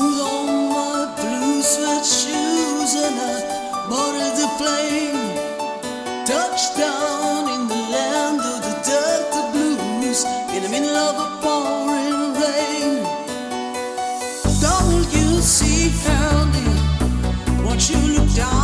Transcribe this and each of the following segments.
Put on my blue sweat shoes and I boarded the plane. Touchdown in the land of the Delta Blues in the middle of a pouring rain. Don't you see, Andy, what you look down?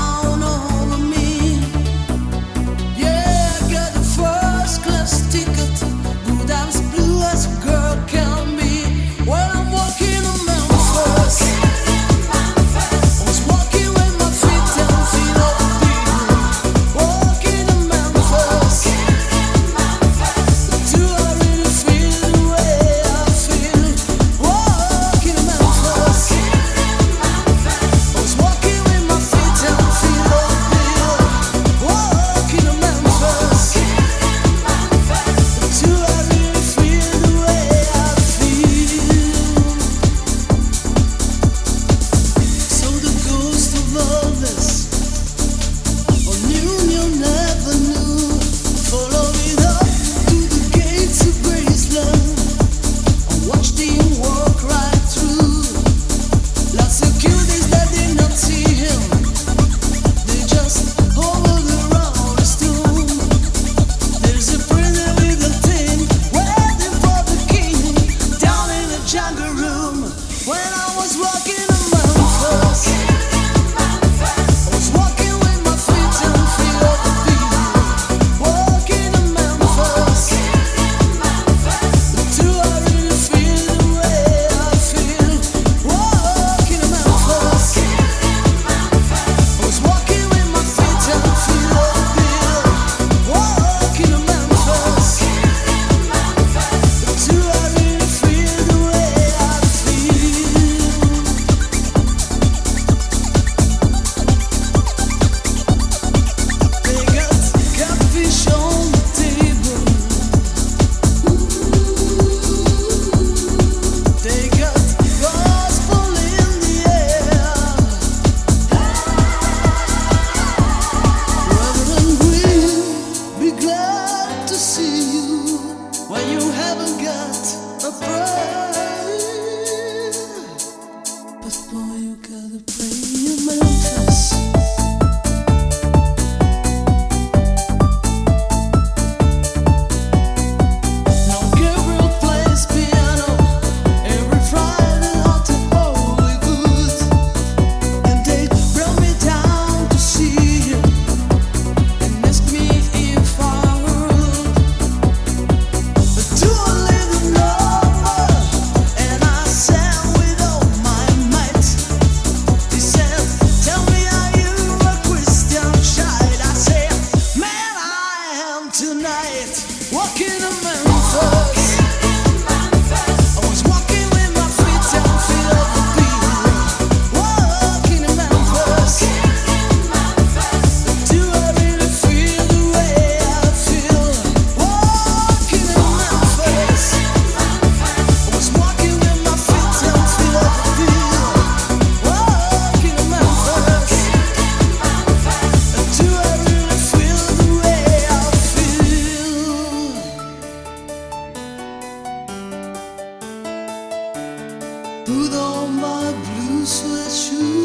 Jungle room when I was. put on my blue sweatshirt.